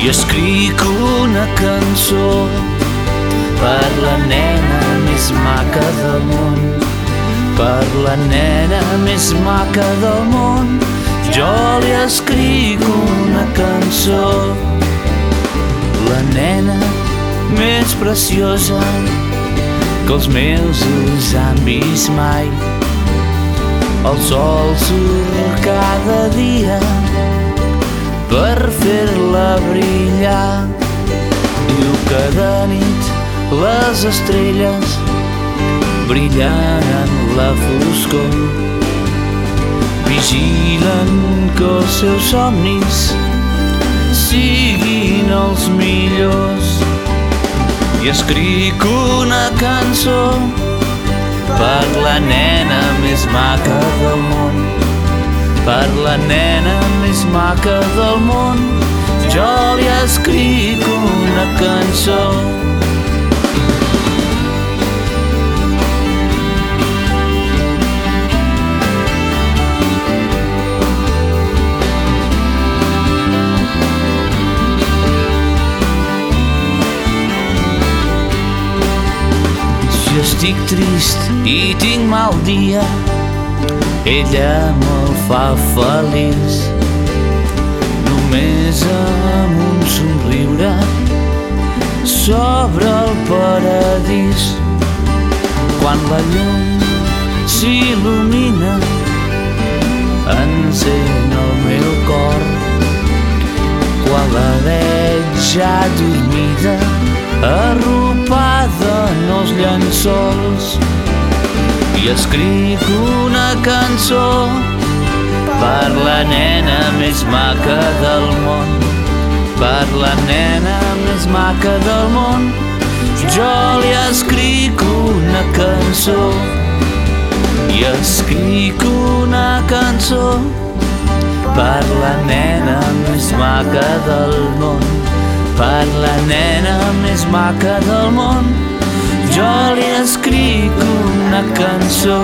i escric una cançó per la nena més maca del món. Per la nena més maca del món jo li escric una cançó. La nena més preciosa que els meus ulls han vist mai. El sol surt cada dia per fer-la brillar. Diu que de nit les estrelles brillen en la foscor. Vigilen que els seus somnis siguin els millors. I escric una cançó per la nena més maca del món per la nena més maca del món. Jo li escric una cançó. Estic trist i tinc mal dia. Ella me'l fa feliç només amb un somriure sobre el paradís. Quan la llum s'il·lumina encén el meu cor. Quan la veig ja dormida arropada en els llençols i escric una cançó per la nena més maca del món. Per la nena més maca del món. Jo li escric una cançó. I escric una cançó. Per la nena més maca del món. Per la nena més maca del món. Jo li escric una cançó